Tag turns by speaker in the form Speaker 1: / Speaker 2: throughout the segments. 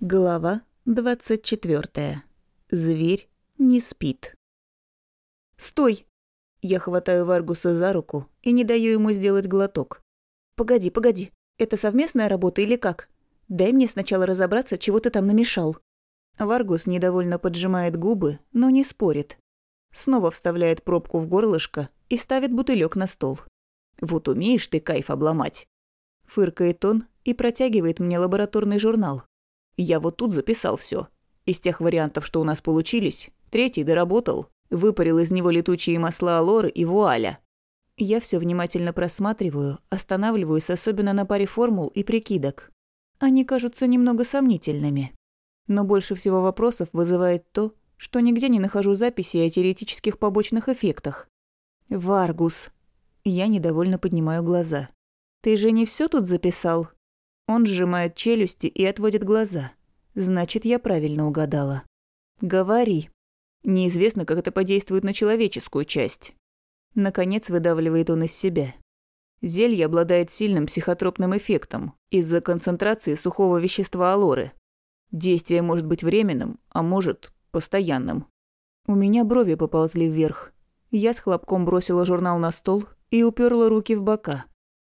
Speaker 1: Глава 24. Зверь не спит. «Стой!» Я хватаю Варгуса за руку и не даю ему сделать глоток. «Погоди, погоди. Это совместная работа или как? Дай мне сначала разобраться, чего ты там намешал». Варгус недовольно поджимает губы, но не спорит. Снова вставляет пробку в горлышко и ставит бутылек на стол. «Вот умеешь ты кайф обломать!» Фыркает он и протягивает мне лабораторный журнал. Я вот тут записал все. Из тех вариантов, что у нас получились, третий доработал, выпарил из него летучие масла алоры и вуаля. Я все внимательно просматриваю, останавливаюсь особенно на паре формул и прикидок. Они кажутся немного сомнительными. Но больше всего вопросов вызывает то, что нигде не нахожу записи о теоретических побочных эффектах. Варгус. Я недовольно поднимаю глаза. Ты же не все тут записал? Он сжимает челюсти и отводит глаза. Значит, я правильно угадала. Говори. Неизвестно, как это подействует на человеческую часть. Наконец выдавливает он из себя. Зелье обладает сильным психотропным эффектом из-за концентрации сухого вещества алоры. Действие может быть временным, а может постоянным. У меня брови поползли вверх. Я с хлопком бросила журнал на стол и уперла руки в бока.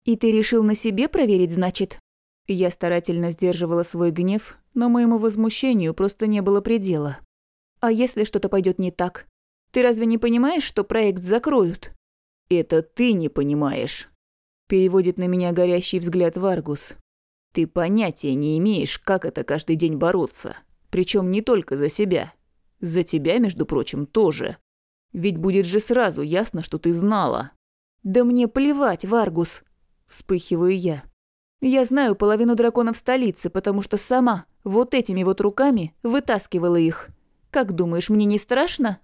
Speaker 1: «И ты решил на себе проверить, значит?» Я старательно сдерживала свой гнев, но моему возмущению просто не было предела. «А если что-то пойдет не так? Ты разве не понимаешь, что проект закроют?»
Speaker 2: «Это ты не понимаешь», – переводит на меня горящий взгляд Варгус. «Ты понятия не имеешь, как это каждый день бороться. Причем не только за себя. За тебя, между прочим, тоже. Ведь будет же сразу ясно, что ты знала».
Speaker 1: «Да мне плевать, Варгус!» – вспыхиваю я. Я знаю половину драконов столицы, потому что сама вот этими вот руками вытаскивала их. Как думаешь, мне не страшно?»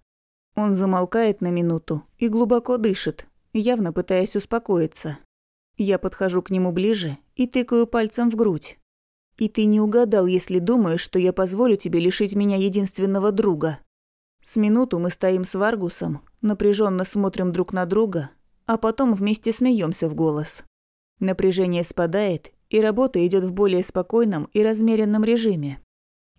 Speaker 1: Он замолкает на минуту и глубоко дышит, явно пытаясь успокоиться. Я подхожу к нему ближе и тыкаю пальцем в грудь. «И ты не угадал, если думаешь, что я позволю тебе лишить меня единственного друга». С минуту мы стоим с Варгусом, напряженно смотрим друг на друга, а потом вместе смеемся в голос. Напряжение спадает, и работа идет в более спокойном и размеренном режиме.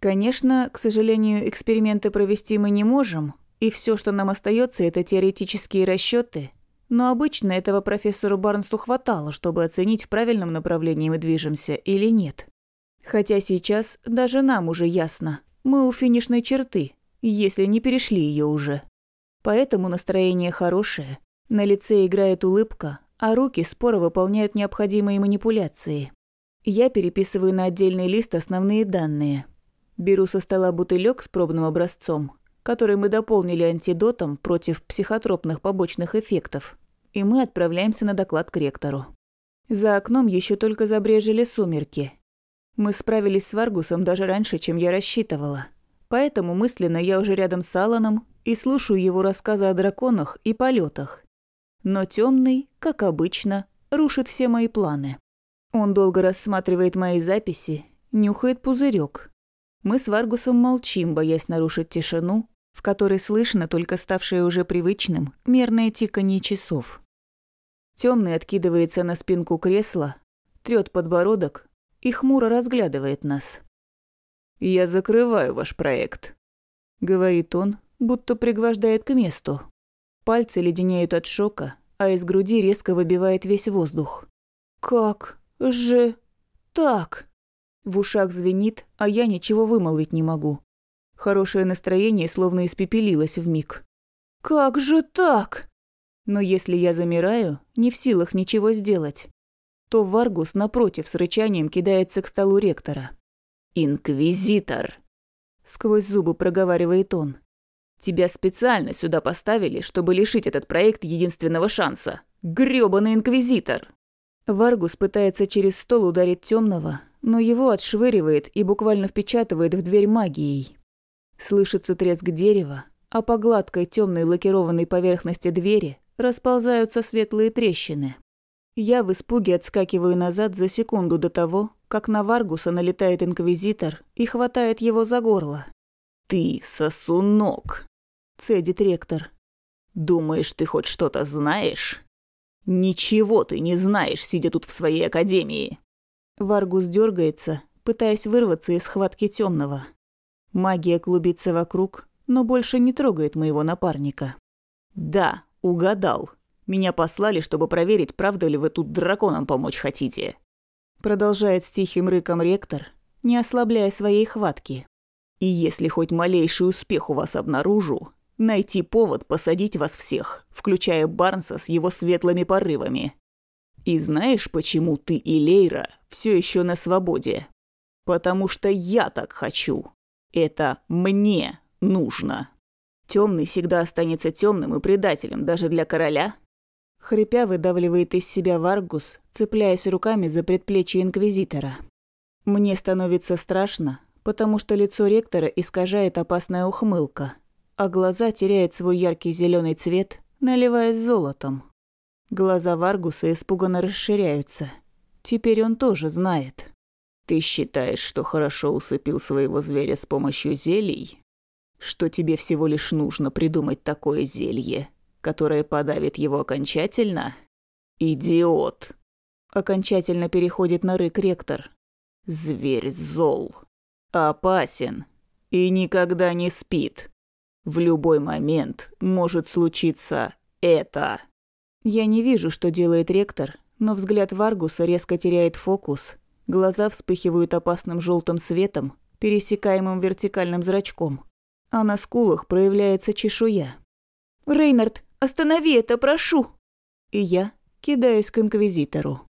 Speaker 1: Конечно, к сожалению, эксперименты провести мы не можем, и все, что нам остается, это теоретические расчеты. Но обычно этого профессору Барнсу хватало, чтобы оценить, в правильном направлении мы движемся или нет. Хотя сейчас даже нам уже ясно, мы у финишной черты, если не перешли ее уже. Поэтому настроение хорошее, на лице играет улыбка, а руки споро выполняют необходимые манипуляции. Я переписываю на отдельный лист основные данные. Беру со стола бутылек с пробным образцом, который мы дополнили антидотом против психотропных побочных эффектов, и мы отправляемся на доклад к ректору. За окном еще только забрежили сумерки. Мы справились с Варгусом даже раньше, чем я рассчитывала. Поэтому мысленно я уже рядом с Аланом и слушаю его рассказы о драконах и полетах. Но темный, как обычно, рушит все мои планы. Он долго рассматривает мои записи, нюхает пузырек. Мы с Варгусом молчим, боясь нарушить тишину, в которой слышно только ставшее уже привычным мерное тиканье часов. Темный откидывается на спинку кресла, трёт подбородок и хмуро разглядывает нас.
Speaker 2: «Я закрываю ваш проект», — говорит он, будто пригвождает к месту.
Speaker 1: Пальцы леденеют от шока, а из груди резко выбивает весь воздух. «Как же так?» В ушах звенит, а я ничего вымолвить не могу. Хорошее настроение словно испепелилось в миг. «Как же так?» Но если я замираю, не в силах ничего сделать, то Варгус напротив с рычанием кидается к столу ректора.
Speaker 2: «Инквизитор!»
Speaker 1: Сквозь зубы проговаривает он.
Speaker 2: Тебя специально сюда поставили, чтобы лишить этот проект единственного шанса. Грёбаный инквизитор!»
Speaker 1: Варгус пытается через стол ударить темного, но его отшвыривает и буквально впечатывает в дверь магией. Слышится треск дерева, а по гладкой темной лакированной поверхности двери расползаются светлые трещины. Я в испуге отскакиваю назад за секунду до того, как на Варгуса налетает инквизитор и хватает его за горло.
Speaker 2: «Ты сосунок!»
Speaker 1: – цедит ректор.
Speaker 2: «Думаешь, ты хоть что-то знаешь? Ничего ты не знаешь, сидя тут в своей академии!»
Speaker 1: Варгус дергается, пытаясь вырваться из хватки темного. Магия клубится вокруг, но больше не трогает моего напарника.
Speaker 2: «Да, угадал. Меня послали, чтобы проверить, правда ли вы тут драконам помочь хотите».
Speaker 1: Продолжает с тихим рыком ректор, не ослабляя своей хватки.
Speaker 2: «И если хоть малейший успех у вас обнаружу, найти повод посадить вас всех, включая Барнса с его светлыми порывами. И знаешь, почему ты и Лейра все еще на свободе? Потому что я так хочу. Это мне нужно. Темный всегда останется темным и предателем даже для короля.
Speaker 1: Хрипя выдавливает из себя Варгус, цепляясь руками за предплечье инквизитора. Мне становится страшно, потому что лицо ректора искажает опасная ухмылка, а глаза теряют свой яркий зеленый цвет, наливаясь золотом. Глаза Варгуса испуганно расширяются. Теперь он тоже знает.
Speaker 2: «Ты считаешь, что хорошо усыпил своего зверя с помощью зелий? Что тебе всего лишь нужно придумать такое зелье, которое подавит его окончательно? Идиот!»
Speaker 1: Окончательно переходит на рык ректор.
Speaker 2: «Зверь зол, опасен и никогда не спит. В любой момент может случиться это».
Speaker 1: Я не вижу, что делает ректор, но взгляд Варгуса резко теряет фокус. Глаза вспыхивают опасным желтым светом, пересекаемым вертикальным зрачком. А на скулах проявляется чешуя. «Рейнард, останови это, прошу!» И я кидаюсь к инквизитору.